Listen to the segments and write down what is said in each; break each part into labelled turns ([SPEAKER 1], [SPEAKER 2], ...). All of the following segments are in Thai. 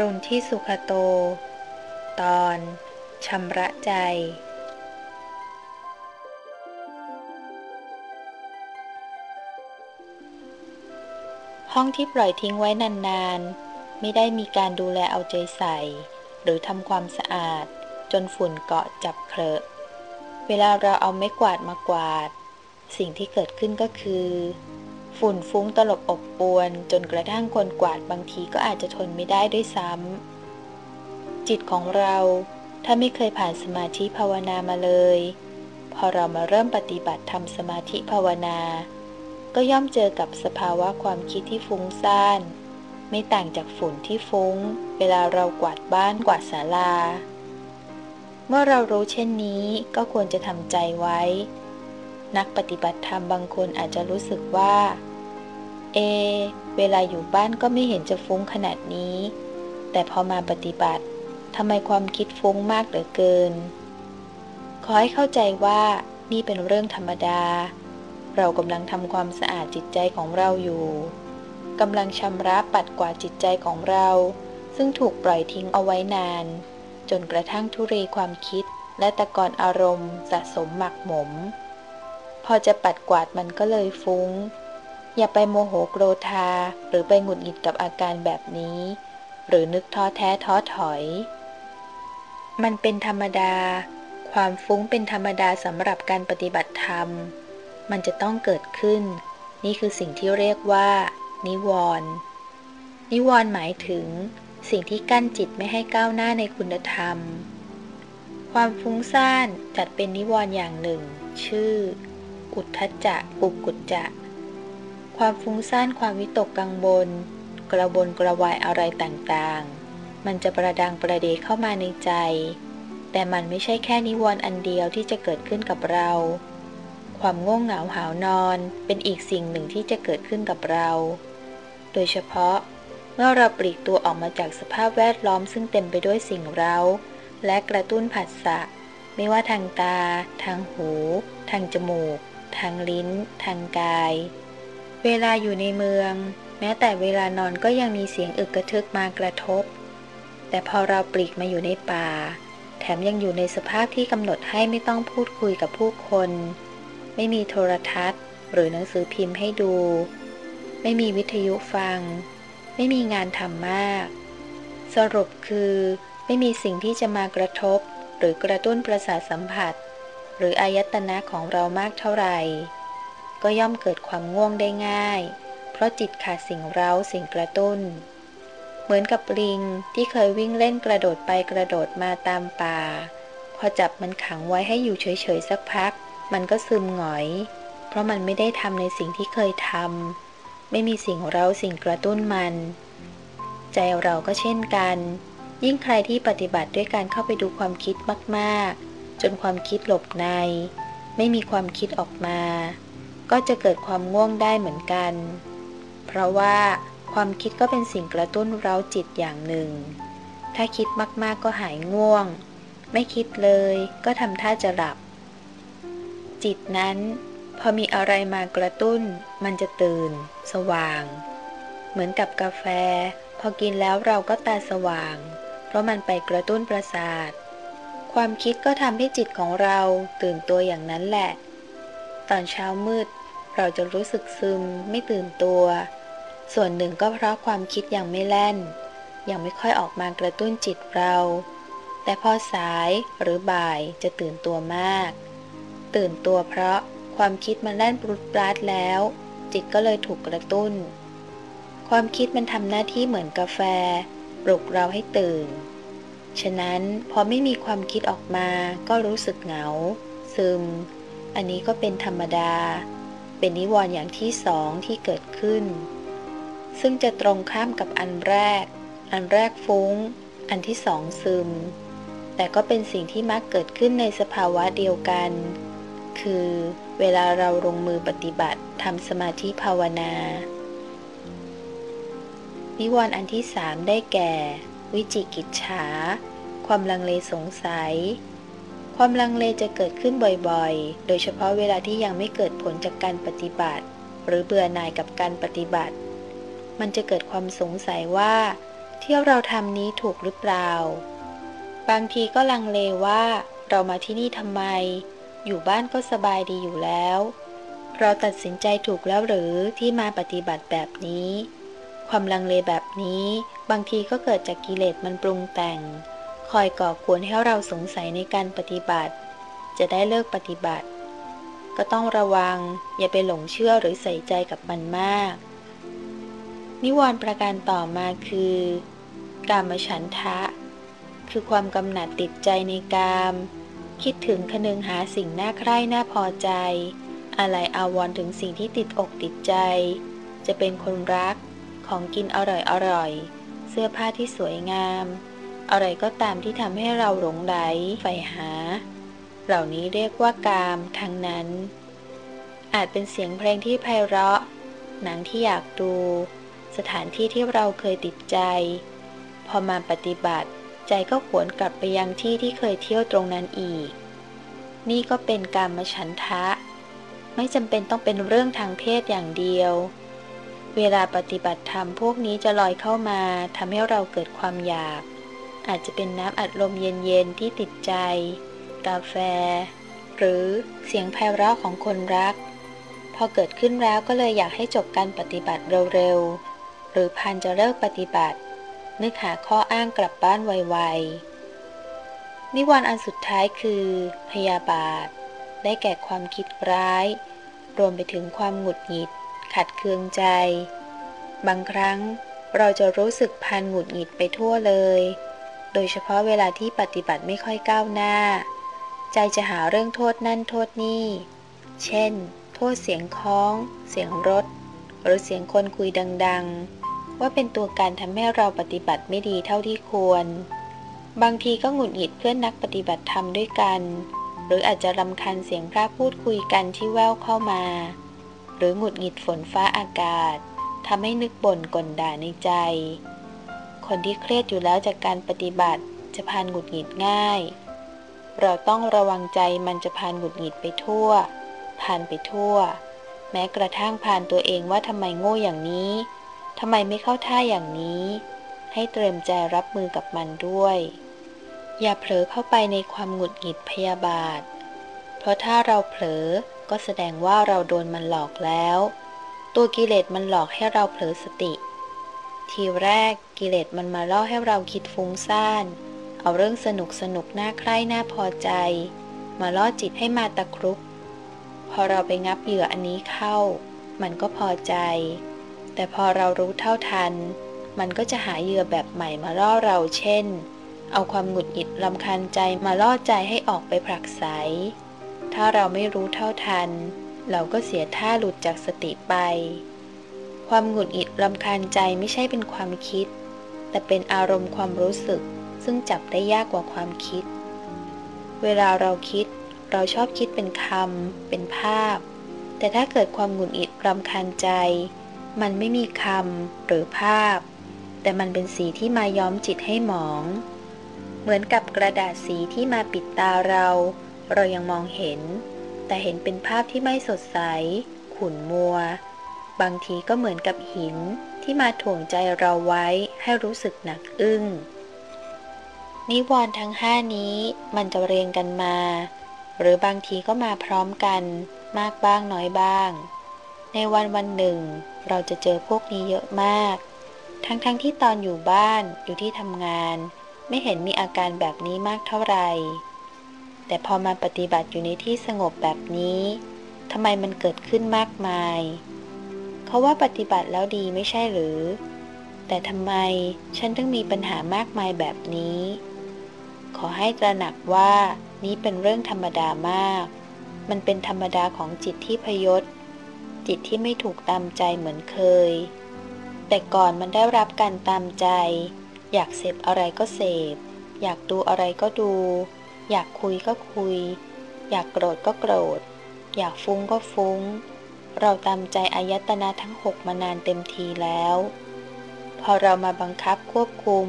[SPEAKER 1] รุณที่สุขโต ตอนชำระใจ ห้องที่ปล่อยทิ้งไว้นานๆ ไม่ได้มีการดูแลเอาใจใส่ หรือทำความสะอาด จนฝุ่นเกาะจับเคลอะเวลาเราเอาไม้กวาดมากวาด สิ่งที่เกิดขึ้นก็คือ ฝุ่นฟุ้งตลบอบปวน จนกระทั่งคนกวาดบางทีก็อาจจะทนไม่ได้ด้วยซ้ำจิตของเราถ้าไม่เคยผ่านสมาธิภาวนามาเลย พอเรามาเริ่มปฏิบัติทำสมาธิภาวนา ก็ย่อมเจอกับสภาวะความคิดที่ฟุ้งซ่าน ไม่ต่างจากฝุ่นที่ฟุ้ง เวลาเรากวาดบ้านกวาดศาลา เมื่อเรารู้เช่นนี้ก็ควรจะทำใจไว้ นักปฏิบัติธรรมบางคนอาจจะรู้สึกว่า เอ เวลาอยู่บ้านก็ไม่เห็นจะฟุ้งขนาดนี้ แต่พอมาปฏิบัติทำไมความคิดฟุ้งมากเหลือเกิน ขอให้เข้าใจว่านี่เป็นเรื่องธรรมดา เรากำลังทำความสะอาดจิตใจของเราอยู่กำลังชำระปัดกวาดจิตใจของเรา ซึ่งถูกปล่อยทิ้งเอาไว้นาน จนกระทั่งทุเรความคิดและตะกอนอารมณ์สะสมหมักหมม พอจะปัดกวาดมันก็เลยฟุ้ง อย่าไปโมโหโกรธา หรือไปหงุดหงิดกับอาการแบบนี้ หรือนึกท้อแท้ท้อถอย มันเป็นธรรมดา ความฟุ้งเป็นธรรมดาสำหรับการปฏิบัติธรรม มันจะต้องเกิดขึ้น นี่คือสิ่งที่เรียกว่า นิวรณ์นิวรณ์หมายถึง สิ่งที่กั้นจิตไม่ให้ก้าวหน้าในคุณธรรม ความฟุ้งซ่านจัดเป็นนิวรณ์อย่างหนึ่ง ชื่อ อุทธจะปุกุจจะ ความฟุ้งซ่านความวิตกกังวลกระบนกระวายอะไรต่างๆ มันจะประดังประเดเข้ามาในใจ แต่มันไม่ใช่แค่นิวรณ์อันเดียวที่จะเกิดขึ้นกับเรา ความง่วงเหงาหาวนอนเป็นอีกสิ่งหนึ่งที่จะเกิดขึ้นกับเรา โดยเฉพาะ เมื่อเราปลีกตัวออกมาจากสภาพแวดล้อมซึ่งเต็มไปด้วยสิ่งเร้า และกระตุ้นผัสสะ ไม่ว่าทางตา ทางหู ทางจมูก ทางลิ้น ทางกาย เวลาอยู่ในเมือง แม้แต่เวลานอนก็ยังมีเสียงอึกกระทึกมากระทบ แต่พอเราปลีกมาอยู่ในป่า แถมยังอยู่ในสภาพที่กำหนดให้ไม่ต้องพูดคุยกับผู้คน ไม่มีโทรทัศน์ หรือหนังสือพิมพ์ให้ดู ไม่มีวิทยุฟัง ไม่มีงานทำมาก สรุปคือไม่มีสิ่งที่จะมากระทบ หรือกระตุ้นประสาทสัมผัส หรืออายตนะของเรามากเท่าไหร่ ก็ย่อมเกิดความง่วงได้ง่าย เพราะจิตขาดสิ่งเร้าสิ่งกระตุ้น เหมือนกับลิงที่เคยวิ่งเล่นกระโดดไปกระโดดมาตามป่า พอจับมันขังไว้ให้อยู่เฉยๆสักพัก มันก็ซึมหงอย เพราะมันไม่ได้ทำในสิ่งที่เคยทำไม่มีสิ่งเร้าสิ่งกระตุ้นมัน ใจเราก็เช่นกัน ยิ่งใครที่ปฏิบัติด้วยการเข้าไปดูความคิดมาก ๆ จนความคิดหลบใน ไม่มีความคิดออกมา ก็จะเกิดความง่วงได้เหมือนกัน เพราะว่าความคิดก็เป็นสิ่งกระตุ้นเร้าจิตอย่างหนึ่ง ถ้าคิดมากๆก็หายง่วง ไม่คิดเลยก็ทำท่าจะหลับ จิตนั้น พอมีอะไรมากระตุ้น มันจะตื่น สว่าง เหมือนกับกาแฟ พอกินแล้วเราก็ตาสว่าง เพราะมันไปกระตุ้นประสาท ความคิดก็ทำให้จิตของเราตื่นตัวอย่างนั้นแหละ ตอนเช้ามืด เราจะรู้สึกซึม ไม่ตื่นตัว ส่วนหนึ่งก็เพราะความคิดยังไม่แล่น ยังไม่ค่อยออกมากระตุ้นจิตเรา แต่พอสายหรือบ่ายจะตื่นตัวมาก ตื่นตัวเพราะความคิดมันแล่นปลุดปลาดแล้ว จิตก็เลยถูกกระตุ้น ความคิดมันทำหน้าที่เหมือนกาแฟ ปลุกเราให้ตื่น ฉะนั้นพอไม่มีความคิดออกมาก็รู้สึกเหงา ซึม อันนี้ก็เป็นธรรมดา เป็นนิวรณ์อย่างที่สองที่เกิดขึ้น ซึ่งจะตรงข้ามกับอันแรก อันแรกฟุ้ง อันที่สองซึม แต่ก็เป็นสิ่งที่มักเกิดขึ้นในสภาวะเดียวกัน คือเวลาเราลงมือปฏิบัติทำสมาธิภาวนา นิวรณ์อันที่สามได้แก่ วิจิกิจฉา ความลังเลสงสัย ความลังเลจะเกิดขึ้นบ่อยๆ โดยเฉพาะเวลาที่ยังไม่เกิดผลจากการปฏิบัติ หรือเบื่อหน่ายกับการปฏิบัติ มันจะเกิดความสงสัยว่าที่ที่เราทำนี้ถูกหรือเปล่า บางทีก็ลังเลว่า เรามาที่นี่ทำไม อยู่บ้านก็สบายดีอยู่แล้ว เราตัดสินใจถูกแล้วหรือที่มาปฏิบัติแบบนี้ ความลังเลแบบนี้ บางทีก็เกิดจากกิเลสมันปรุงแต่ง คอยก่อกวนให้เราสงสัยในการปฏิบัติ จะได้เลิกปฏิบัติ ก็ต้องระวังอย่าไปหลงเชื่อหรือใส่ใจกับมันมาก นิวรณ์ประการต่อมาคือ กามฉันทะ คือความกำหนัดติดใจในกาม คิดถึงคนึงหาสิ่งน่าใคร่น่าพอใจอะไรอาวรถึงสิ่งที่ติดอกติดใจ จะเป็นคนรักของกินอร่อยอร่อย เสื้อผ้าที่สวยงาม อะไรก็ตามที่ทำให้เราหลงไหลใฝ่หา เหล่านี้เรียกว่ากามทั้งนั้น อาจเป็นเสียงเพลงที่ไพเราะ หนังที่อยากดู สถานที่ที่เราเคยติดใจ พอมาปฏิบัติใจก็ขวนกลับไปยังที่ที่เคยเที่ยวตรงนั้นอีก นี่ก็เป็นการมฉันทะ ไม่จำเป็นต้องเป็นเรื่องทางเพศอย่างเดียว เวลาปฏิบัติธรรมพวกนี้จะลอยเข้ามาทำให้เราเกิดความอยาก อาจจะเป็นน้ำอัดลมเย็นๆที่ติดใจ กาแฟ หรือเสียงไพเราะของคนรัก พอเกิดขึ้นแล้วก็เลยอยากให้จบการปฏิบัติเร็วๆ หรือพันจะเลิกปฏิบัติ นึกหาข้ออ้างกลับบ้านไวๆ นิวรณ์อันสุดท้ายคือ พยาบาท ได้แก่ความคิดร้าย รวมไปถึงความหงุดหงิด ขัดเคืองใจ บางครั้งเราจะรู้สึกพันหงุดหงิดไปทั่วเลย ดยเฉพาะเวลาที่ปฏิบัติไม่ค่อยก้าวหน้า ใจจะหาเรื่องโทษนั่นโทษนี่ เช่น โทษเสียงคล้อง เสียงรถ หรือเสียงคนคุยดัง ๆ ว่าเป็นตัวการทำให้เราปฏิบัติไม่ดีเท่าที่ควร บางทีก็หงุดหงิดเพื่อนนักปฏิบัติธรรมด้วยกัน หรืออาจจะรำคาญเสียงพระพูดคุยกันที่แววเข้ามา หรือหงุดหงิดฝนฟ้าอากาศทำให้นึกบ่นกลด่าในใจ คนที่เครียดอยู่แล้วจากการปฏิบัติ จะพานหงุดหงิดง่าย เราต้องระวังใจมันจะพานหงุดหงิดไปทั่ว พานไปทั่ว แม้กระทั่งพานตัวเองว่าทำไมโง่อย่างนี้ทำไมไม่เข้าท่าอย่างนี้ ให้เตรียมใจรับมือกับมันด้วย อย่าเผลอเข้าไปในความหงุดหงิดพยาบาท เพราะถ้าเราเผลอก็แสดงว่าเราโดนมันหลอกแล้ว ตัวกิเลสมันหลอกให้เราเผลอสติ ทีแรกกิเลสมันมาล่อให้เราคิดฟุ้งซ่าน เอาเรื่องสนุกสนุกน่าใคร่น่าพอใจ มาล่อจิตให้มาตะครุบพอเราไปงับเหยื่ออันนี้เข้า มันก็พอใจ แต่พอเรารู้เท่าทัน มันก็จะหาเหยื่อแบบใหม่มาล่อเราเช่น เอาความหงุดหงิดลำคาญใจมาล่อใจให้ออกไปผลักไส ถ้าเราไม่รู้เท่าทัน เราก็เสียท่าหลุดจากสติไป ความหงุดหงิดรำคาญใจไม่ใช่เป็นความคิด แต่เป็นอารมณ์ความรู้สึก ซึ่งจับได้ยากกว่าความคิด เวลาเราคิด เราชอบคิดเป็นคำเป็นภาพ แต่ถ้าเกิดความหงุดหงิดรำคาญใจ มันไม่มีคำหรือภาพ แต่มันเป็นสีที่มาย้อมจิตให้หมอง เหมือนกับกระดาษสีที่มาปิดตาเรา เรายังมองเห็น แต่เห็นเป็นภาพที่ไม่สดใส ขุ่นมัว บางทีก็เหมือนกับหินที่มาถ่วงใจเราไว้ให้รู้สึกหนักอึ้ง นิวรณ์ทั้งห้านี้มันจะเรียงกันมา หรือบางทีก็มาพร้อมกันมากบ้างน้อยบ้าง ในวันวันหนึ่ง เราจะเจอพวกนี้เยอะมาก ทั้งๆทที่ตอนอยู่บ้านอยู่ที่ทำงาน ไม่เห็นมีอาการแบบนี้มากเท่าไหร่ แต่พอมาปฏิบัติอยู่ในที่สงบแบบนี้ทำไมมันเกิดขึ้นมากมาย เขาว่าปฏิบัติแล้วดีไม่ใช่หรือ แต่ทำไมฉันต้องมีปัญหามากมายแบบนี้ ขอให้ตระหนักว่านี้เป็นเรื่องธรรมดามาก มันเป็นธรรมดาของจิตที่พยศ จิตที่ไม่ถูกตามใจเหมือนเคย แต่ก่อนมันได้รับการตามใจ อยากเสพอะไรก็เสพ อยากดูอะไรก็ดู อยากคุยก็คุย อยากโกรธก็โกรธ อยากฟุ้งก็ฟุ้ง เราตามใจอายตนะทั้งหกมานานเต็มทีแล้ว พอเรามาบังคับควบคุม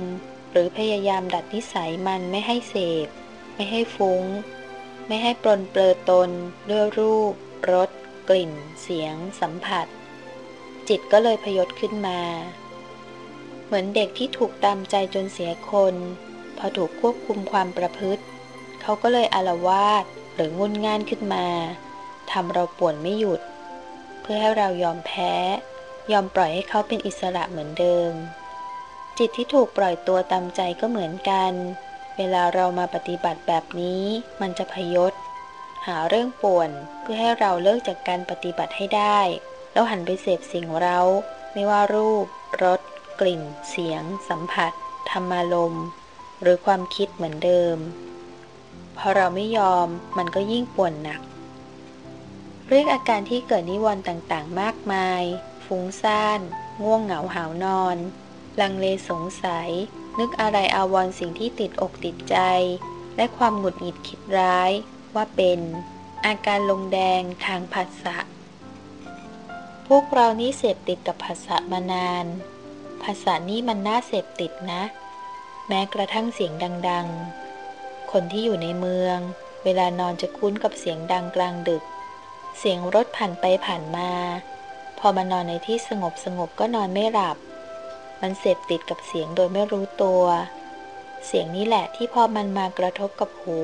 [SPEAKER 1] หรือพยายามดัดนิสัยมันไม่ให้เสพ ไม่ให้ฟุ้ง ไม่ให้ปลนเปลือตนด้วยรูปรสกลิ่น เสียง สัมผัส จิตก็เลยพยศขึ้นมา เหมือนเด็กที่ถูกตามใจจนเสียคน พอถูกควบคุมความประพฤติ เขาก็เลยอารวาสหรืองุนง่านขึ้นมาทำเราป่วนไม่หยุด พื่อให้เรายอมแพ้ ยอมปล่อยให้เขาเป็นอิสระเหมือนเดิม จิตที่ถูกปล่อยตัวตามใจก็เหมือนกัน เวลาเรามาปฏิบัติแบบนี้มันจะพยศ หาเรื่องป่วนเพื่อให้เราเลิกจากการปฏิบัติให้ได้ แล้วหันไปเสพสิ่งเรา ไม่ว่ารูป รส กลิ่น เสียง สัมผัส ธรรมารมหรือความคิดเหมือนเดิม พอเราไม่ยอมมันก็ยิ่งป่วนหนัก เรียกอาการที่เกิดนิวรณ์ต่างๆ มากมาย ฟุ้งซ่าน ง่วงเหงาหาวนอน ลังเลสงสัย นึกอะไรอาวรสิ่งที่ติดอกติดใจ และความหงุดหงิดคิดร้าย ว่าเป็น อาการลงแดงทางผัสสะพวกเรานี่เสพติดกับผัสสะมานาน ภาษานี้มันน่าเสพติดนะ แม้กระทั่งเสียงดัง ๆ คนที่อยู่ในเมือง เวลานอนจะคุ้นกับเสียงดังกลางดึก เสียงรถผ่านไปผ่านมา พอมานอนในที่สงบสงบก็นอนไม่หลับ มันเสพติดกับเสียงโดยไม่รู้ตัว เสียงนี้แหละที่พอมันมากระทบกับหู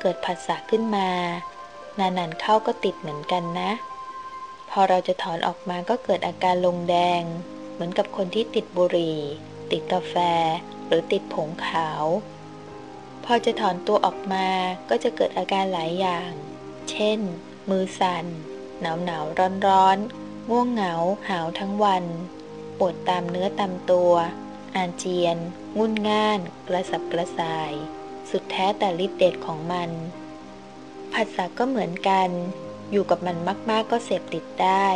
[SPEAKER 1] เกิดผัสสะขึ้นมา นานๆเข้าก็ติดเหมือนกันนะ พอเราจะถอนออกมาก็เกิดอาการลงแดง เหมือนกับคนที่ติดบุหรี่ ติดกาแฟ หรือติดผงขาว พอจะถอนตัวออกมาก็จะเกิดอาการหลายอย่าง เช่น มือสัน่น หนาวหนาวร้อนร้อนง่วงเหงา หาวทั้งวัน ปวดตามเนื้อตามตัว อาเจียน งุ่นง่าน กระสับกระส่าย สุดแท้แต่ฤทธิ์เดชของมันผัสสะก็เหมือนกัน อยู่กับมันมาก ๆ ก็เสพติดได้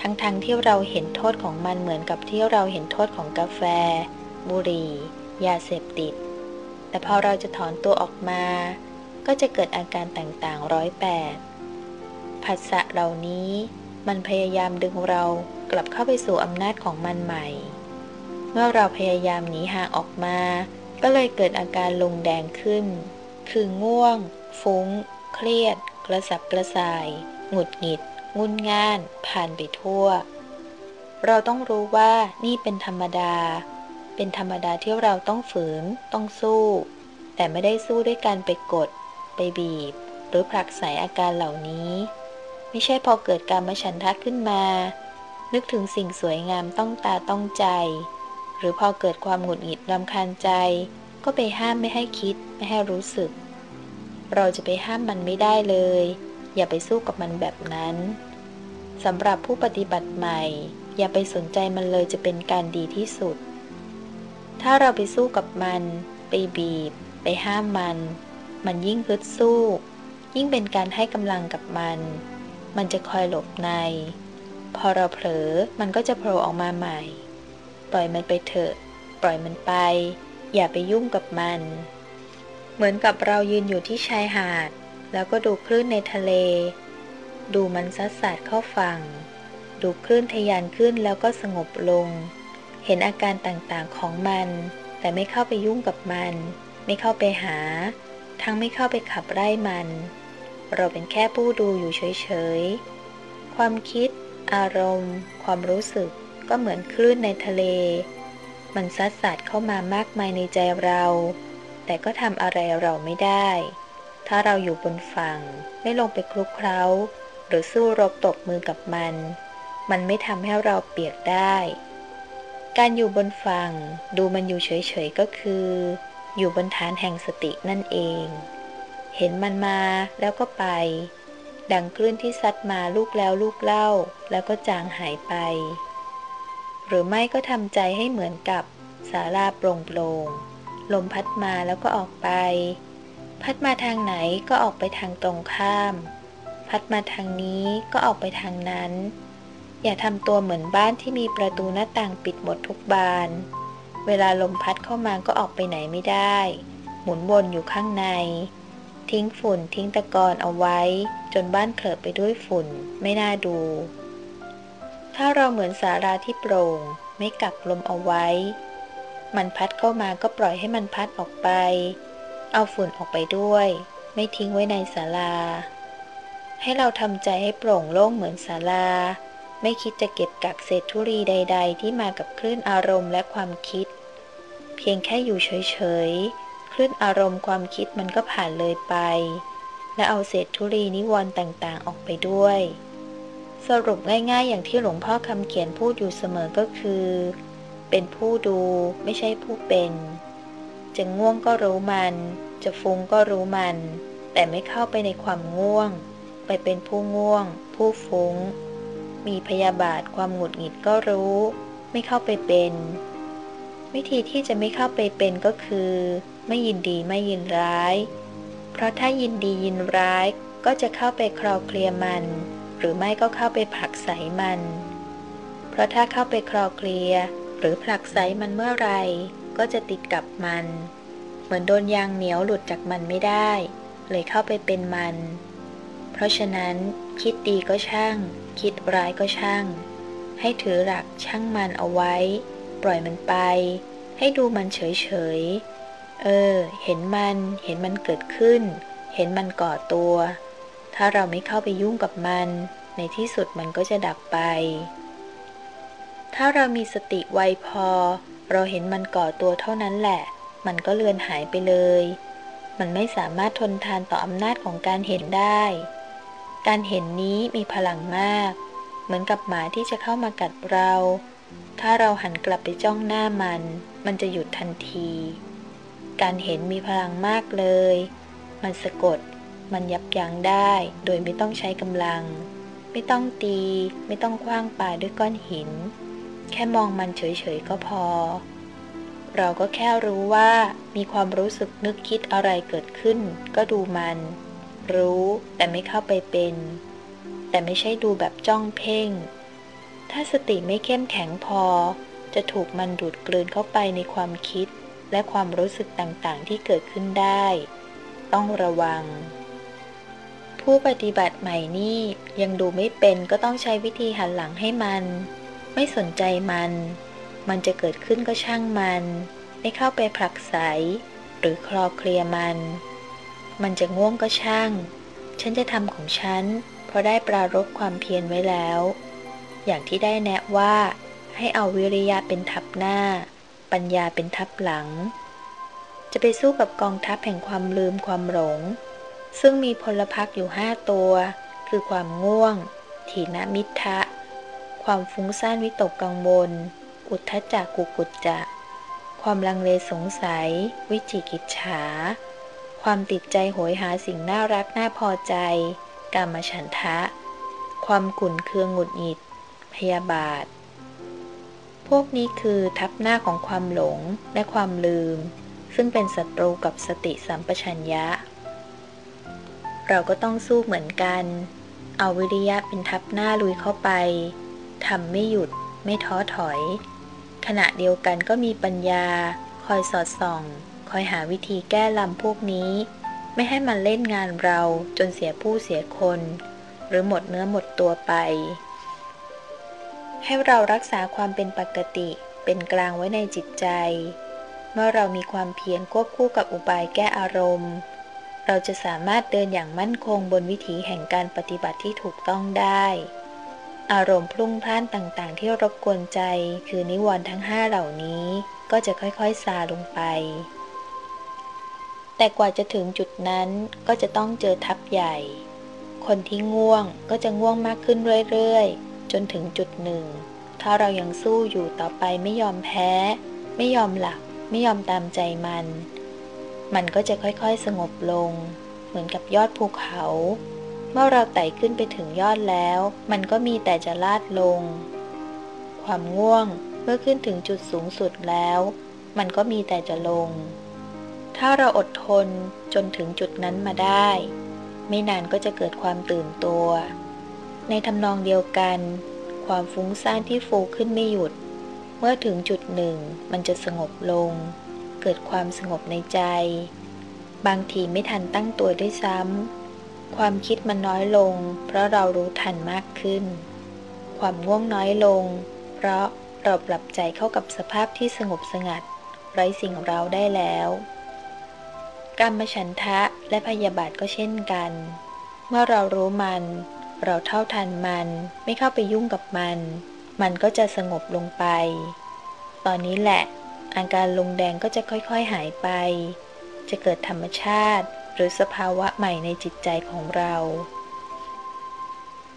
[SPEAKER 1] ทั้งๆทที่เราเห็นโทษของมันเหมือนกับที่เราเห็นโทษของกาแฟ บุหรี่ ยาเสพติด แต่พอเราจะถอนตัวออกมา ก็จะเกิดอาการต่างๆร้อยแปดผัสสะเหล่านี้มันพยายามดึงเรากลับเข้าไปสู่อำนาจของมันใหม่ เมื่อเราพยายามหนีห่างออกมา ก็เลยเกิดอาการลงแดงขึ้น คือง่วง ฟุ้ง เครียด กระสับกระส่าย หงุดหงิด งุนง่าน ผ่านไปทั่ว เราต้องรู้ว่านี่เป็นธรรมดา เป็นธรรมดาที่เราต้องฝืน ต้องสู้ แต่ไม่ได้สู้ด้วยการไปกด ไปบีบ หรือผลักใส่อาการเหล่านี้ ไม่ใช่พอเกิดการมาฉันทะขึ้นมา นึกถึงสิ่งสวยงามต้องตาต้องใจ หรือพอเกิดความหงุดหงิดรำคาญใจ ก็ไปห้ามไม่ให้คิดไม่ให้รู้สึก เราจะไปห้ามมันไม่ได้เลย อย่าไปสู้กับมันแบบนั้นสำหรับผู้ปฏิบัติใหม่ อย่าไปสนใจมันเลยจะเป็นการดีที่สุด ถ้าเราไปสู้กับมัน ไปบีบ ไปห้ามมัน มันยิ่งฮึดสู้ ยิ่งเป็นการให้กำลังกับมัน มันจะคอยหลบใน พอเราเผลอมันก็จะโผล่ออกมาใหม่ ปล่อยมันไปเถอะ ปล่อยมันไป อย่าไปยุ่งกับมัน เหมือนกับเรายืนอยู่ที่ชายหาด แล้วก็ดูคลื่นในทะเล ดูมันซัดสาดเข้าฝั่ง ดูคลื่นทะยานขึ้นแล้วก็สงบลง เห็นอาการต่างๆของมัน แต่ไม่เข้าไปยุ่งกับมัน ไม่เข้าไปหา ทั้งไม่เข้าไปขับไล่มัน เราเป็นแค่ผู้ดูอยู่เฉยๆ ความคิด อารมณ์ ความรู้สึกก็เหมือนคลื่นในทะเล มันซัดสาดเข้ามามากมายในใจเรา แต่ก็ทำอะไรเราไม่ได้ ถ้าเราอยู่บนฝั่ง ไม่ลงไปคลุกเคล้า หรือสู้รบตบมือกับมัน มันไม่ทำให้เราเปียกได้ การอยู่บนฝั่งดูมันอยู่เฉยๆก็คือ อยู่บนฐานแห่งสตินั่นเอง เห็นมันมาแล้วก็ไป ดังคลื่นที่ซัดมาลูกแล้วลูกเล่า แล้วก็จางหายไป หรือไม่ก็ทำใจให้เหมือนกับสาราโปร่งๆลมพัดมาแล้วก็ออกไป พัดมาทางไหนก็ออกไปทางตรงข้าม พัดมาทางนี้ก็ออกไปทางนั้น อย่าทำตัวเหมือนบ้านที่มีประตูหน้าต่างปิดหมดทุกบาน เวลาลมพัดเข้ามาก็ออกไปไหนไม่ได้ หมุนวนอยู่ข้างใน ทิ้งฝุ่นทิ้งตะกอนเอาไว้ จนบ้านเคลิบไปด้วยฝุ่นไม่น่าดู ถ้าเราเหมือนสาราที่โปร่ง ไม่กักลมเอาไว้ มันพัดเข้ามาก็ปล่อยให้มันพัดออกไป เอาฝุ่นออกไปด้วย ไม่ทิ้งไว้ในศาลา ให้เราทำใจให้โปร่งโล่งเหมือนศาลา ไม่คิดจะเก็บกักเศษธุรีใด ๆ ที่มากับคลื่นอารมณ์และความคิด เพียงแค่อยู่เฉยๆ คลื่นอารมณ์ความคิดมันก็ผ่านเลยไป และเอาเศษธุรีนิวรณ์ต่างๆ ออกไปด้วย สรุปง่ายๆ อย่างที่หลวงพ่อคำเขียนพูดอยู่เสมอก็คือ เป็นผู้ดูไม่ใช่ผู้เป็น จะง่วงก็รู้มัน จะฟุ้งก็รู้มัน แต่ไม่เข้าไปในความง่วง ไปเป็นผู้ง่วง ผู้ฟุ้ง มีพยาบาทความหงุดหงิดก็รู้ ไม่เข้าไปเป็น วิธีที่จะไม่เข้าไปเป็นก็คือ ไม่ยินดีไม่ยินร้าย เพราะถ้ายินดียินร้ายก็จะเข้าไปคลอเคลียมัน หรือไม่ก็เข้าไปผลักไสมัน เพราะถ้าเข้าไปคลอเคลียหรือผลักไสมันเมื่อไรก็จะติดกับมัน เหมือนโดนยางเหนียวหลุดจากมันไม่ได้ เลยเข้าไปเป็นมัน เพราะฉะนั้น คิดดีก็ช่าง คิดร้ายก็ช่าง ให้ถือหลักช่างมันเอาไว้ ปล่อยมันไป ให้ดูมันเฉยๆเออ เห็นมัน เห็นมันเกิดขึ้น เห็นมันก่อตัว ถ้าเราไม่เข้าไปยุ่งกับมัน ในที่สุดมันก็จะดับไป ถ้าเรามีสติไวพอ เราเห็นมันก่อตัวเท่านั้นแหละ มันก็เลือนหายไปเลย มันไม่สามารถทนทานต่ออำนาจของการเห็นได้ การเห็นนี้มีพลังมาก เหมือนกับหมาที่จะเข้ามากัดเรา ถ้าเราหันกลับไปจ้องหน้ามัน มันจะหยุดทันที การเห็นมีพลังมากเลย มันสะกด มันยับยั้งได้ โดยไม่ต้องใช้กำลัง ไม่ต้องตี ไม่ต้องคว้างปาด้วยก้อนหิน แค่มองมันเฉยๆก็พอ เราก็แค่รู้ว่ามีความรู้สึกนึกคิดอะไรเกิดขึ้น ก็ดูมัน รู้แต่ไม่เข้าไปเป็น แต่ไม่ใช่ดูแบบจ้องเพ่ง ถ้าสติไม่เข้มแข็งพอ จะถูกมันดูดกลืนเข้าไปในความคิด และความรู้สึกต่างๆ ที่เกิดขึ้นได้ ต้องระวัง ผู้ปฏิบัติใหม่นี่ยังดูไม่เป็นก็ต้องใช้วิธีหันหลังให้มัน ไม่สนใจมัน มันจะเกิดขึ้นก็ช่างมัน ไม่เข้าไปผลักไสหรือคลอเคลียมัน มันจะง่วงก็ช่าง ฉันจะทำของฉัน เพราะได้ปรารบความเพียรไว้แล้ว อย่างที่ได้แนะว่า ให้เอาวิริยะเป็นทับหน้า ปัญญาเป็นทับหลัง จะไปสู้กับกองทัพแห่งความลืมความหลง ซึ่งมีพลพรรคอยู่ห้าตัว คือความง่วง ถีนมิทะ ความฟุ้งซ่านวิตกกังวล อุทธจักกุกุจจะ ความลังเลสงสัย วิจิกิจฉา ความติดใจโหยหาสิ่งน่ารักน่าพอใจ กามฉันทะ ความขุ่นเคืองหงุดหงิด พยาบาท พวกนี้คือทับหน้าของความหลงและความลืม ซึ่งเป็นศัตรูกับสติสัมปชัญญะ เราก็ต้องสู้เหมือนกัน เอาวิริยะเป็นทับหน้าลุยเข้าไปทำไม่หยุดไม่ท้อถอย ขณะเดียวกันก็มีปัญญาคอยสอดส่อง อยหาวิธีแก้ลำพวกนี้ ไม่ให้มันเล่นงานเราจนเสียผู้เสียคน หรือหมดเนื้อหมดตัวไป ให้เรารักษาความเป็นปกติเป็นกลางไว้ในจิตใจ เมื่อเรามีความเพียรควบคู่กับอุบายแก้อารมณ์ เราจะสามารถเดินอย่างมั่นคงบนวิถีแห่งการปฏิบัติที่ถูกต้องได้ อารมณ์พลุ่งพล่านต่างๆ ที่รบกวนใจ คือนิวรณ์ทั้งห้าเหล่านี้ก็จะค่อยๆซาลงไป แต่กว่าจะถึงจุดนั้นก็จะต้องเจอทับใหญ่ คนที่ง่วงก็จะง่วงมากขึ้นเรื่อยๆ จนถึงจุดหนึ่ง ถ้าเรายังสู้อยู่ต่อไปไม่ยอมแพ้ ไม่ยอมหลับไม่ยอมตามใจมัน มันก็จะค่อยๆสงบลง เหมือนกับยอดภูเขา เมื่อเราไต่ขึ้นไปถึงยอดแล้ว มันก็มีแต่จะลาดลง ความง่วงเมื่อขึ้นถึงจุดสูงสุดแล้ว มันก็มีแต่จะลง ถ้าเราอดทนจนถึงจุดนั้นมาได้ ไม่นานก็จะเกิดความตื่นตัว ในทำนองเดียวกัน ความฟุ้งซ่านที่ฟูขึ้นไม่หยุด เมื่อถึงจุดหนึ่งมันจะสงบลง เกิดความสงบในใจ บางทีไม่ทันตั้งตัวด้วยซ้ำความคิดมันน้อยลง เพราะเรารู้ทันมากขึ้น ความง่วงน้อยลง เพราะเราปรับใจเข้ากับสภาพที่สงบสงัด ไร้สิ่งเราได้แล้ว กรรมฉันทะและพยาบาทก็เช่นกัน เมื่อเรารู้มัน เราเท่าทันมัน ไม่เข้าไปยุ่งกับมัน มันก็จะสงบลงไป ตอนนี้แหละ อาการลงแดงก็จะค่อยๆหายไป จะเกิดธรรมชาติ หรือสภาวะใหม่ในจิตใจของเรา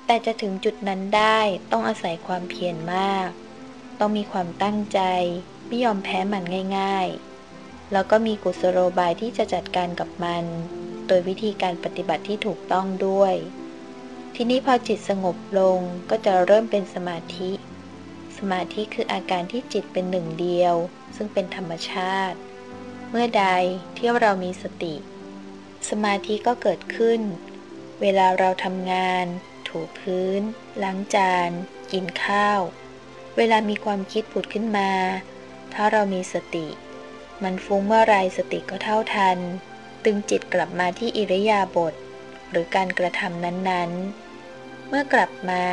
[SPEAKER 1] แต่จะถึงจุดนั้นได้ต้องอาศัยความเพียรมาก ต้องมีความตั้งใจ ไม่ยอมแพ้มันง่าย ๆ แล้วก็มีกุศโลบายที่จะจัดการกับมัน โดยวิธีการปฏิบัติที่ถูกต้องด้วย ทีนี้พอจิตสงบลงก็จะเริ่มเป็นสมาธิ สมาธิคืออาการที่จิตเป็นหนึ่งเดียว ซึ่งเป็นธรรมชาติ เมื่อใดที่เรามีสติ สมาธิก็เกิดขึ้น เวลาเราทำงาน ถูพื้น ล้างจาน กินข้าว เวลามีความคิดผุดขึ้นมา ถ้าเรามีสติ มันฟุ้งเมื่อไรสติก็เท่าทัน ตึงจิตกลับมาที่อิริยาบถหรือการกระทำนั้นๆ เมื่อกลับมา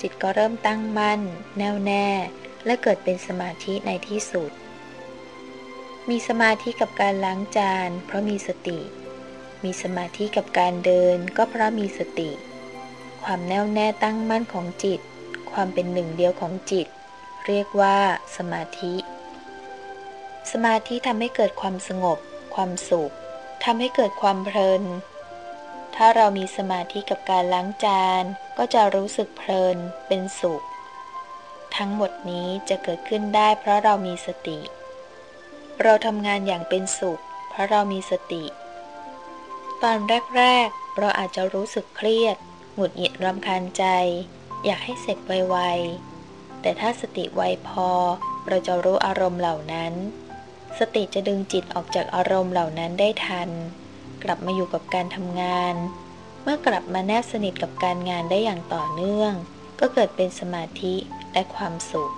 [SPEAKER 1] จิตก็เริ่มตั้งมั่น แน่วแน่ และเกิดเป็นสมาธิในที่สุด มีสมาธิกับการล้างจาน เพราะมีสติ มีสมาธิกับการเดิน ก็เพราะมีสติ ความแน่วแน่ตั้งมั่นของจิต ความเป็นหนึ่งเดียวของจิต เรียกว่าสมาธิ สมาธิทำให้เกิดความสงบ ความสุขทำให้เกิดความเพลิน ถ้าเรามีสมาธิกับการล้างจาน ก็จะรู้สึกเพลิน เป็นสุข ทั้งหมดนี้จะเกิดขึ้นได้เพราะเรามีสติ เราทำงานอย่างเป็นสุข เพราะเรามีสติ ตอนแรก ๆ เราอาจจะรู้สึกเครียด หงุดหงิดรำคาญใจ อยากให้เสร็จไวๆ แต่ถ้าสติไวพอ เราจะรู้อารมณ์เหล่านั้น สติจะดึงจิตออกจากอารมณ์เหล่านั้นได้ทัน กลับมาอยู่กับการทำงาน เมื่อกลับมาแนบสนิทกับการงานได้อย่างต่อเนื่อง ก็เกิดเป็นสมาธิและความสุข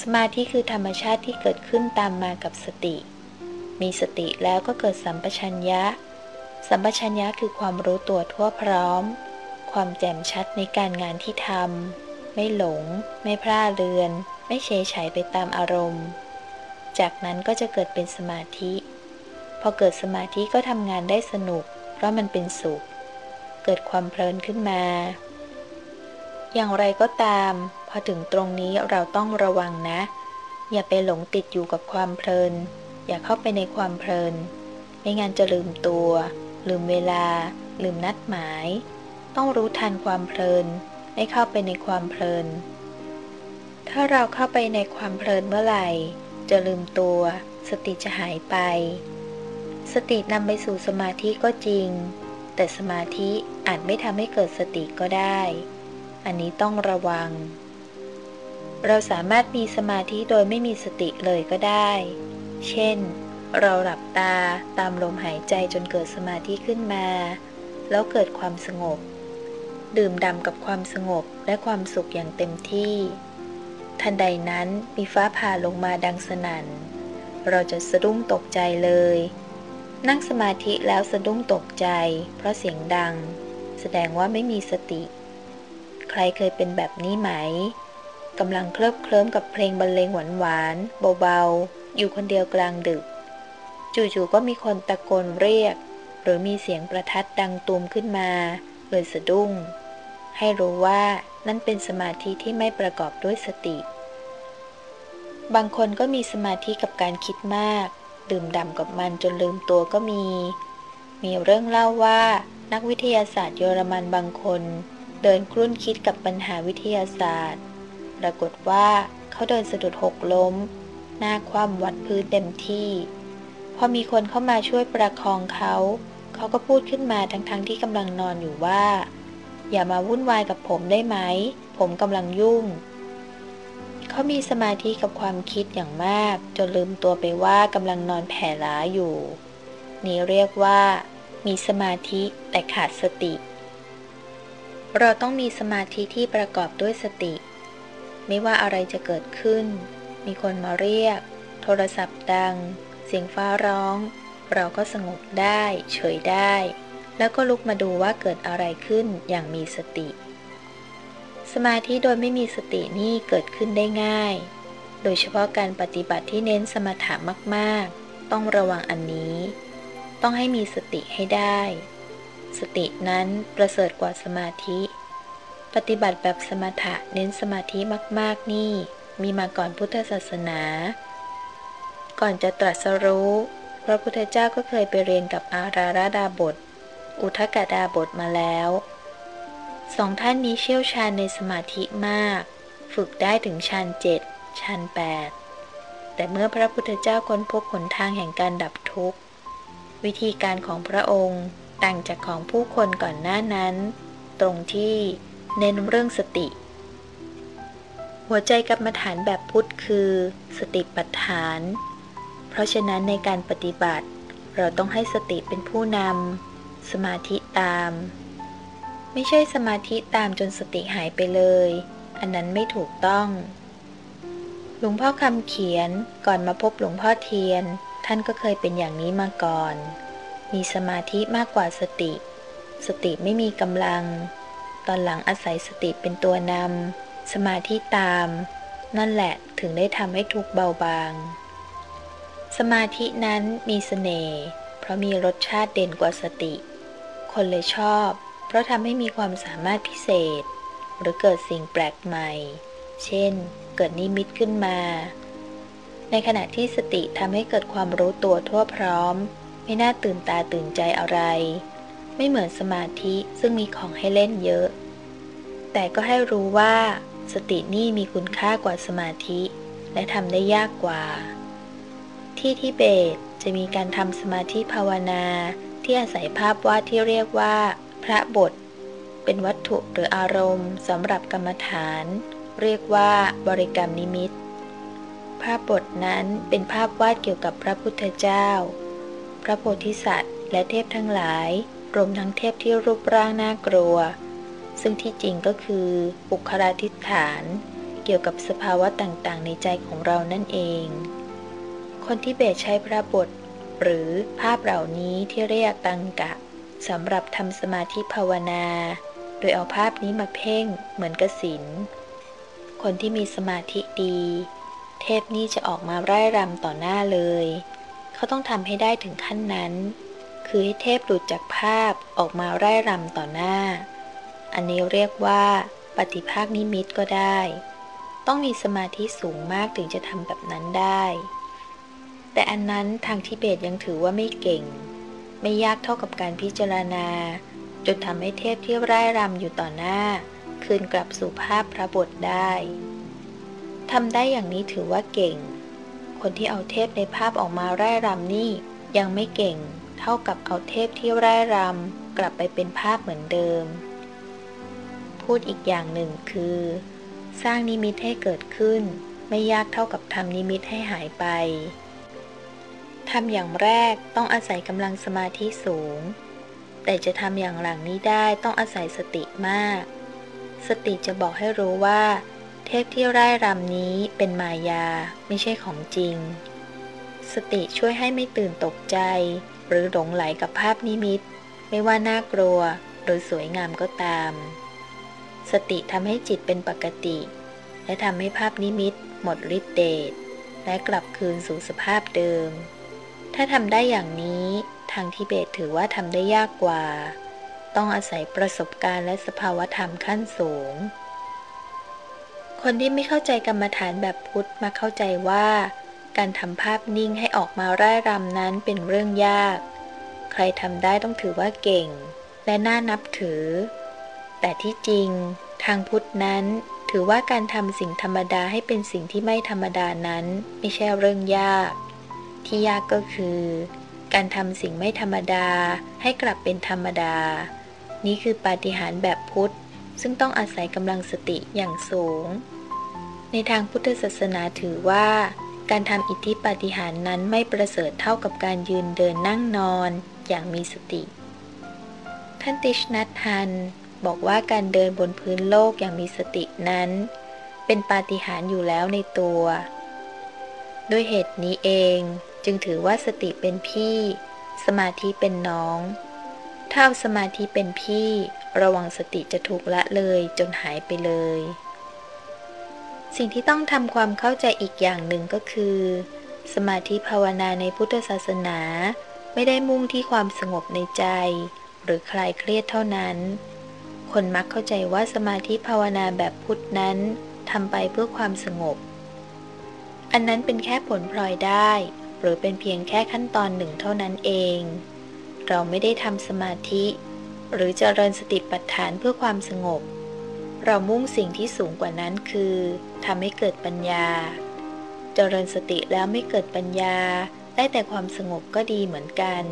[SPEAKER 1] สมาธิคือธรรมชาติที่เกิดขึ้นตามมากับสติ มีสติแล้วก็เกิดสัมปชัญญะ สัมปชัญญะคือความรู้ตัวทั่วพร้อม ความแจ่มชัดในการงานที่ทำไม่หลง ไม่พลาดเรือน ไม่เฉยฉยไปตามอารมณ์ จากนั้นก็จะเกิดเป็นสมาธิ พอเกิดสมาธิก็ทำงานได้สนุก เพราะมันเป็นสุข เกิดความเพลินขึ้นมา อย่างไรก็ตาม พอถึงตรงนี้เราต้องระวังนะ อย่าไปหลงติดอยู่กับความเพลิน อย่าเข้าไปในความเพลิน ไม่งั้นจะลืมตัว ลืมเวลา ลืมนัดหมาย ต้องรู้ทันความเพลิน ไม่เข้าไปในความเพลิน ถ้าเราเข้าไปในความเพลินเมื่อไหร่ จะลืมตัว สติจะหายไป สตินำไปสู่สมาธิก็จริง แต่สมาธิอาจไม่ทำให้เกิดสติก็ได้ อันนี้ต้องระวัง เราสามารถมีสมาธิโดยไม่มีสติเลยก็ได้ เช่น เราหลับตาตามลมหายใจจนเกิดสมาธิขึ้นมา แล้วเกิดความสงบ ดื่มด่ำกับความสงบและความสุขอย่างเต็มที่ ทันใดนั้นมีฟ้าผ่าลงมาดังสนั่น เราจะสะดุ้งตกใจเลย นั่งสมาธิแล้วสะดุ้งตกใจ เพราะเสียงดัง แสดงว่าไม่มีสติ ใครเคยเป็นแบบนี้ไหมกำลังเคลิบเคลิ้มกับเพลงบรรเลงหวานๆเบาๆ อยู่คนเดียวกลางดึก จู่ๆก็มีคนตะโกนเรียก หรือมีเสียงประทัดดังตูมขึ้นมา เลยสะดุ้ง ให้รู้ว่า นั่นเป็นสมาธิที่ไม่ประกอบด้วยสติ บางคนก็มีสมาธิกับการคิดมาก ดื่มด่ำกับมันจนลืมตัวก็มี มีเรื่องเล่าว่านักวิทยาศาสตร์เยอรมันบางคน เดินครุ่นคิดกับปัญหาวิทยาศาสตร์ ปรากฏว่าเขาเดินสะดุดหกล้ม หน้าคว่ำวัดพื้นเต็มที่ พอมีคนเข้ามาช่วยประคองเขา เขาก็พูดขึ้นมาทั้งๆทที่กำลังนอนอยู่ว่า อย่ามาวุ่นวายกับผมได้ไหม ผมกำลังยุ่ง เขามีสมาธิกับความคิดอย่างมาก จนลืมตัวไปว่ากำลังนอนแผ่ล้าอยู่ นี่เรียกว่า มีสมาธิแต่ขาดสติ เราต้องมีสมาธิที่ประกอบด้วยสติ ไม่ว่าอะไรจะเกิดขึ้น มีคนมาเรียก โทรศัพท์ดัง เสียงฟ้าร้อง เราก็สงบได้ เฉยได้ แล้วก็ลุกมาดูว่าเกิดอะไรขึ้นอย่างมีสติ สมาธิโดยไม่มีสตินี่เกิดขึ้นได้ง่าย โดยเฉพาะการปฏิบัติที่เน้นสมถะมากๆ ต้องระวังอันนี้ ต้องให้มีสติให้ได้ สตินั้นประเสริฐกว่าสมาธิ ปฏิบัติแบบสมถะเน้นสมาธิมากๆ นี่ มีมาก่อนพุทธศาสนา ก่อนจะตรัสรู้พระพุทธเจ้าก็เคยไปเรียนกับอาราราดาบท อุทกดาบทมาแล้ว สองท่านนี้เชี่ยวชาญในสมาธิมาก ฝึกได้ถึงชั้นเจ็ดชั้นแปดแต่เมื่อพระพุทธเจ้าค้นพบหนทางแห่งการดับทุกข์ วิธีการของพระองค์ต่างจากของผู้คนก่อนหน้านั้น ตรงที่เน้นเรื่องสติ หัวใจกรรมฐานแบบพุทธคือ สติปัฏฐาน เพราะฉะนั้นในการปฏิบัติ เราต้องให้สติเป็นผู้นำ สมาธิตาม ไม่ใช่สมาธิตามจนสติหายไปเลย อันนั้นไม่ถูกต้อง หลวงพ่อคำเขียนก่อนมาพบหลวงพ่อเทียน ท่านก็เคยเป็นอย่างนี้มาก่อน มีสมาธิมากกว่าสติ สติไม่มีกำลัง ตอนหลังอาศัยสติเป็นตัวนำสมาธิตาม นั่นแหละถึงได้ทำให้ทุกเบาบาง สมาธินั้นมีสเสน่ห์เพราะมีรสชาติเด่นกว่าสติ คนเลยชอบ เพราะทำให้มีความสามารถพิเศษ หรือเกิดสิ่งแปลกใหม่ เช่น เกิดนิมิตขึ้นมา ในขณะที่สติทำให้เกิดความรู้ตัวทั่วพร้อม ไม่น่าตื่นตาตื่นใจอะไร ไม่เหมือนสมาธิซึ่งมีของให้เล่นเยอะ แต่ก็ให้รู้ว่า สตินี่มีคุณค่ากว่าสมาธิ และทำได้ยากกว่า ที่ทิเบตจะมีการทำสมาธิภาวนา ที่อาศัยภาพวาดที่เรียกว่า พระบท เป็นวัตถุหรืออารมณ์สำหรับกรรมฐาน เรียกว่าบริกรรมนิมิต ภาพบทนั้นเป็นภาพวาดเกี่ยวกับพระพุทธเจ้า พระโพธิสัตว์ และเทพทั้งหลาย รวมทั้งเทพที่รูปร่างน่ากลัว ซึ่งที่จริงก็คือบุคลาธิฐาน เกี่ยวกับสภาวะต่างๆ ในใจของเรานั่นเอง คนที่เบสใช้พระบท หรือภาพเหล่านี้ที่เรียกตังกะสำหรับทำสมาธิภาวนา โดยเอาภาพนี้มาเพ่งเหมือนกสินคนที่มีสมาธิดี เทพนี่จะออกมาไร่รำต่อหน้าเลย เขาต้องทำให้ได้ถึงขั้นนั้น คือให้เทพหลุดจากภาพออกมาไร่รำต่อหน้า อันนี้เรียกว่าปฏิภาคนิมิตก็ได้ ต้องมีสมาธิสูงมากถึงจะทำแบบนั้นได้ แต่อันนั้นทางทิเบตยังถือว่าไม่เก่ง ไม่ยากเท่ากับการพิจารณา จนทำให้เทพที่ไร่รำอยู่ต่อหน้า คืนกลับสู่ภาพพระบทได้ทำได้อย่างนี้ถือว่าเก่ง คนที่เอาเทพในภาพออกมาไร่รำนี่ยังไม่เก่ง เท่ากับเอาเทพที่ไร่รำกลับไปเป็นภาพเหมือนเดิม พูดอีกอย่างหนึ่งคือ สร้างนิมิตให้เกิดขึ้น ไม่ยากเท่ากับทำนิมิตให้หายไป ทำอย่างแรกต้องอาศัยกำลังสมาธิสูง แต่จะทำอย่างหลังนี้ได้ต้องอาศัยสติมาก สติจะบอกให้รู้ว่า เทพที่ร่ายรำนี้เป็นมายาไม่ใช่ของจริง สติช่วยให้ไม่ตื่นตกใจ หรือหลงใหลกับภาพนิมิต ไม่ว่าน่ากลัวหรือสวยงามก็ตาม สติทำให้จิตเป็นปกติ และทำให้ภาพนิมิตหมดฤทธิ์เดชและกลับคืนสู่สภาพเดิม ถ้าทำได้อย่างนี้ทางทิเบตถือว่าทำได้ยากกว่า ต้องอาศัยประสบการณ์และสภาวธรรมขั้นสูง คนที่ไม่เข้าใจกรรมฐานแบบพุทธมาเข้าใจว่า การทำภาพนิ่งให้ออกมาร่ายรำนั้นเป็นเรื่องยาก ใครทำได้ต้องถือว่าเก่ง และน่านับถือ แต่ที่จริง ทางพุทธนั้นถือว่าการทำสิ่งธรรมดาให้เป็นสิ่งที่ไม่ธรรมดานั้นไม่ใช่เรื่องยาก ที่ยากก็คือ การทำสิ่งไม่ธรรมดาให้กลับเป็นธรรมดา นี่คือปาฏิหาริย์แบบพุทธ ซึ่งต้องอาศัยกำลังสติอย่างสูง ในทางพุทธศาสนาถือว่า การทำอิทธิปาฏิหาริย์นั้นไม่ประเสริฐเท่ากับการยืนเดินนั่งนอนอย่างมีสติ ท่านติชนัทฮันบอกว่าการเดินบนพื้นโลกอย่างมีสตินั้น เป็นปาฏิหาริย์อยู่แล้วในตัว ด้วยเหตุนี้เอง จึงถือว่าสติเป็นพี่ สมาธิเป็นน้อง ถ้าสมาธิเป็นพี่ ระวังสติจะถูกละเลยจนหายไปเลย สิ่งที่ต้องทำความเข้าใจอีกอย่างหนึ่งก็คือ สมาธิภาวนาในพุทธศาสนา ไม่ได้มุ่งที่ความสงบในใจ หรือคลายเครียดเท่านั้น คนมักเข้าใจว่าสมาธิภาวนาแบบพุทธนั้นทำไปเพื่อความสงบ อันนั้นเป็นแค่ผลพลอยได้ หรือเป็นเพียงแค่ขั้นตอนหนึ่งเท่านั้นเอง เราไม่ได้ทำสมาธิ หรือเจริญสติปัฏฐานเพื่อความสงบ เรามุ่งสิ่งที่สูงกว่านั้นคือทำให้เกิดปัญญา เจริญสติแล้วไม่เกิดปัญญา ได้แต่ความสงบก็ดีเหมือนกัน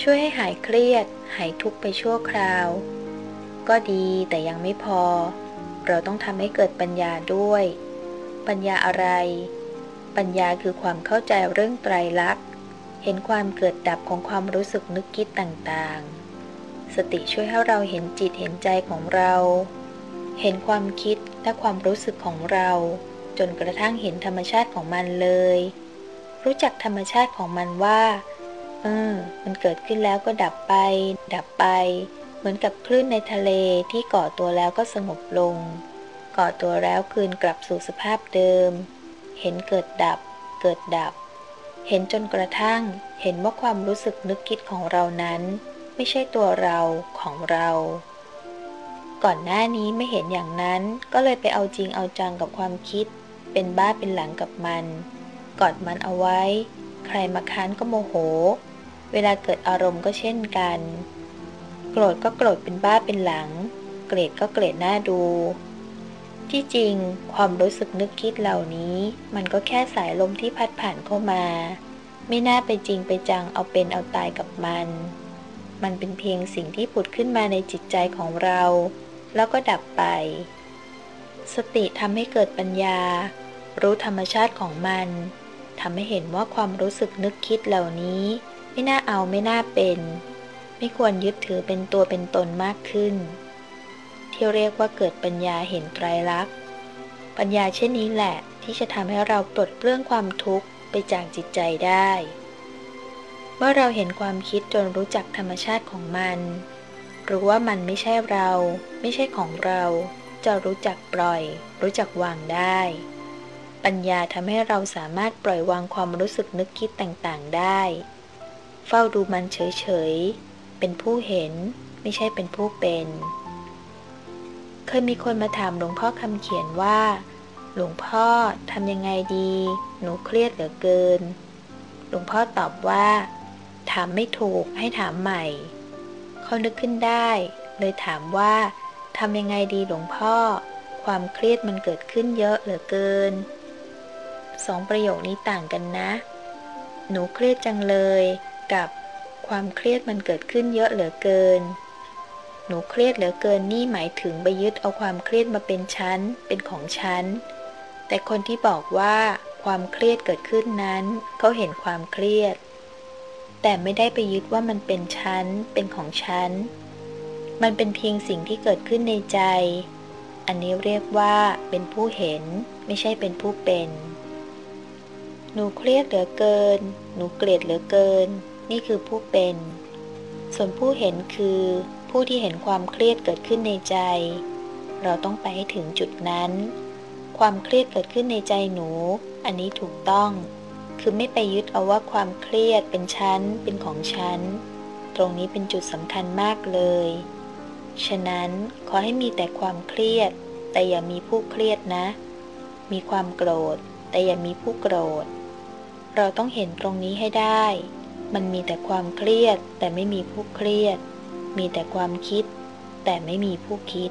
[SPEAKER 1] ช่วยให้หายเครียด หายทุกข์ไปชั่วคราว ก็ดีแต่ยังไม่พอ เราต้องทำให้เกิดปัญญาด้วย ปัญญาอะไร ปัญญาคือความเข้าใจเรื่องไตรลักษณ์ เห็นความเกิดดับของความรู้สึกนึกคิดต่างๆ สติช่วยให้เราเห็นจิตเห็นใจของเรา เห็นความคิดและความรู้สึกของเรา จนกระทั่งเห็นธรรมชาติของมันเลย รู้จักธรรมชาติของมันว่า เออ มันเกิดขึ้นแล้วก็ดับไป ดับไป เหมือนกับคลื่นในทะเลที่ก่อตัวแล้วก็สงบลง ก่อตัวแล้วคืนกลับสู่สภาพเดิม เห็นเกิดดับ เกิดดับ เห็นจนกระทั่ง เห็นว่าความรู้สึกนึกคิดของเรานั้น ไม่ใช่ตัวเราของเรา ก่อนหน้านี้ไม่เห็นอย่างนั้นก็เลยไปเอาจริงเอาจังกับความคิด เป็นบ้าเป็นหลังกับมัน กอดมันเอาไว้ ใครมาค้านก็โมโห เวลาเกิดอารมณ์ก็เช่นกัน โกรธก็โกรธเป็นบ้าเป็นหลัง เกลียดก็เกลียดหน้าดู ที่จริง ความรู้สึกนึกคิดเหล่านี้ มันก็แค่สายลมที่พัดผ่านเข้ามา ไม่น่าไปจริงไปจังเอาเป็นเอาตายกับมัน มันเป็นเพียงสิ่งที่ผุดขึ้นมาในจิตใจของเรา แล้วก็ดับไป สติทำให้เกิดปัญญา รู้ธรรมชาติของมันทำให้เห็นว่าความรู้สึกนึกคิดเหล่านี้ ไม่น่าเอาไม่น่าเป็น ไม่ควรยึดถือเป็นตัวเป็นตนมากขึ้น ที่เรียกว่าเกิดปัญญาเห็นไตรลักษณ์ ปัญญาเช่นนี้แหละที่จะทำให้เราปลดเปลื้องความทุกข์ไปจากจิตใจได้ เมื่อเราเห็นความคิดจนรู้จักธรรมชาติของมัน รู้ว่ามันไม่ใช่เรา ไม่ใช่ของเรา จะรู้จักปล่อย รู้จักวางได้ ปัญญาทำให้เราสามารถปล่อยวางความรู้สึกนึกคิดต่างๆได้ เฝ้าดูมันเฉยๆ เป็นผู้เห็นไม่ใช่เป็นผู้เป็น เคยมีคนมาถามหลวงพ่อคำเขียนว่า หลวงพ่อทำยังไงดี หนูเครียดเหลือเกิน หลวงพ่อตอบว่าถามไม่ถูกให้ถามใหม่ เขานึกขึ้นได้ เลยถามว่าทำยังไงดีหลวงพ่อ ความเครียดมันเกิดขึ้นเยอะเหลือเกินสองประโยคนี้ต่างกันนะ หนูเครียดจังเลย กับความเครียดมันเกิดขึ้นเยอะเหลือเกิน หนูเครียดเหลือเกินนี่หมายถึงไปยึดเอาความเครียดมาเป็นชั้น เป็นของชั้น แต่คนที่บอกว่าความเครียดเกิดขึ้นนั้นเขาเห็นความเครียด แต่ไม่ได้ไปยึดว่ามันเป็นชั้น เป็นของชั้น มันเป็นเพียงสิ่งที่เกิดขึ้นในใจ อันนี้เรียกว่าเป็นผู้เห็นไม่ใช่เป็นผู้เป็น หนูเครียดเหลือเกิน หนูเกลียดเหลือเกิน นี่คือผู้เป็น ส่วนผู้เห็นคือ ผู้ที่เห็นความเครียดเกิดขึ้นในใจ เราต้องไปให้ถึงจุดนั้น ความเครียดเกิดขึ้นในใจหนู อันนี้ถูกต้อง คือไม่ไปยึดเอาว่าความเครียดเป็นชั้นเป็นของชั้น ตรงนี้เป็นจุดสำคัญมากเลย ฉะนั้นขอให้มีแต่ความเครียด แต่อย่ามีผู้เครียดนะ มีความโกรธ แต่อย่ามีผู้โกรธ เราต้องเห็นตรงนี้ให้ได้ มันมีแต่ความเครียดแต่ไม่มีผู้เครียด มีแต่ความคิด แต่ไม่มีผู้คิด